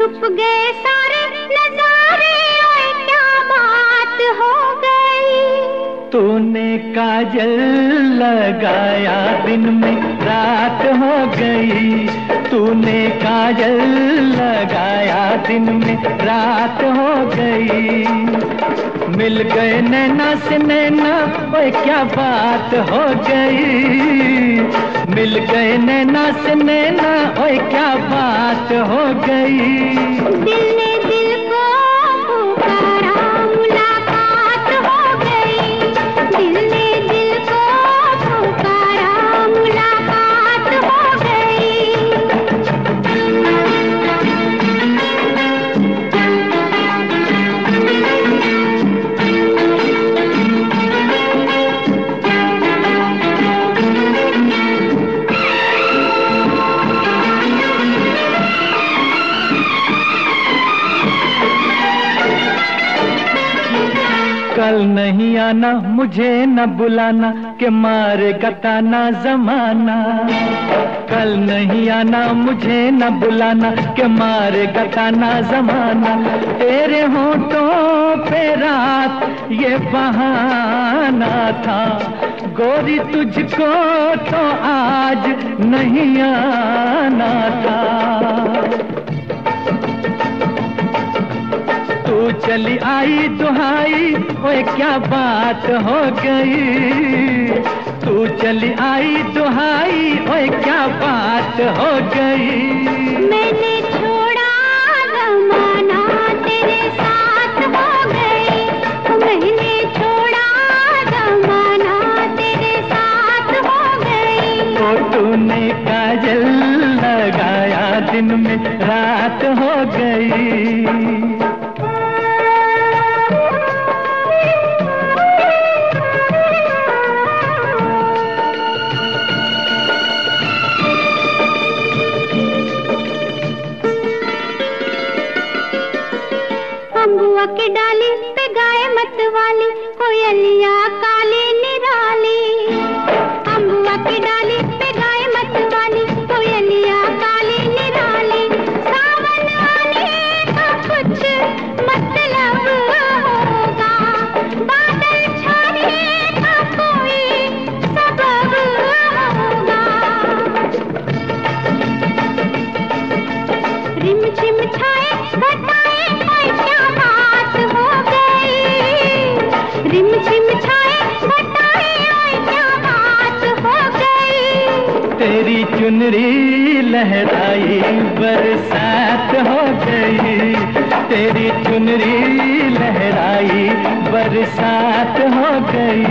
छुप गए सारे नजारे ओए क्या बात हो गई? तूने काजल लगाया दिन में। रात हो गई, तूने काजल लगाया दिन में रात हो गई। मिल गए नैना से नैना, ओए क्या बात हो गई। मिल गए नैना से नैना, ओए क्या बात हो गई। दिल ने दिल कल नहीं आना, मुझे न बुलाना के मारे गताना जमाना। कल नहीं आना, मुझे न बुलाना के मारे गताना जमाना। तेरे होठों पे रात, ये बहाना था। गोरी तुझको तो आज नहीं आना था। चली आई दुहाई, ओए क्या बात हो गई? तू चली आई दुहाई, ओए क्या बात हो गई? रिम झिम छाए घटाए क्या बात हो गई। रिम झिम छाए घटाए क्या बात हो गई। तेरी चुनरी लहराई बरसात हो गई। तेरी चुनरी लहराई बरसात हो गई।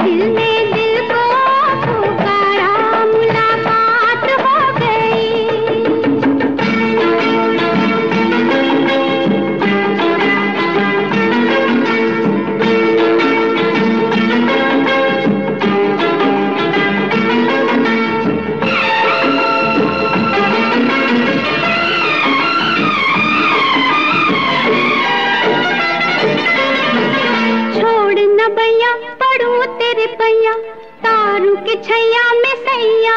दिल ने तेरे पैया, तारू के छैया में सैया।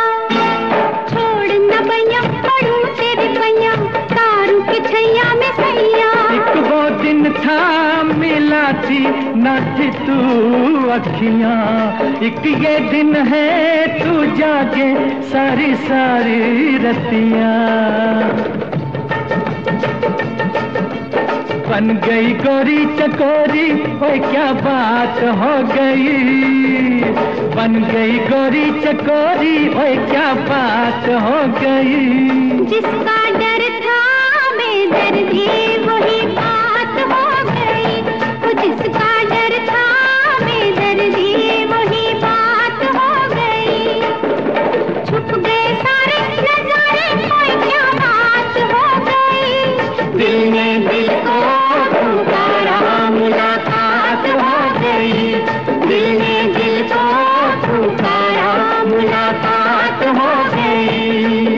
छोड़ न भैया पड़ू तेरे पैया, तारू के छैया में सैया। एक वो दिन था, मिला थी, न थी तू अखियाँ। एक ये दिन है, तू जागे सारी सारी रतियाँ। बन गई गोरी चकोरी, ओए क्या बात हो गई? बन गई गोरी चकोरी, ओए क्या बात हो गई? जिसका डर था, मैं डर भी वही बात हो गई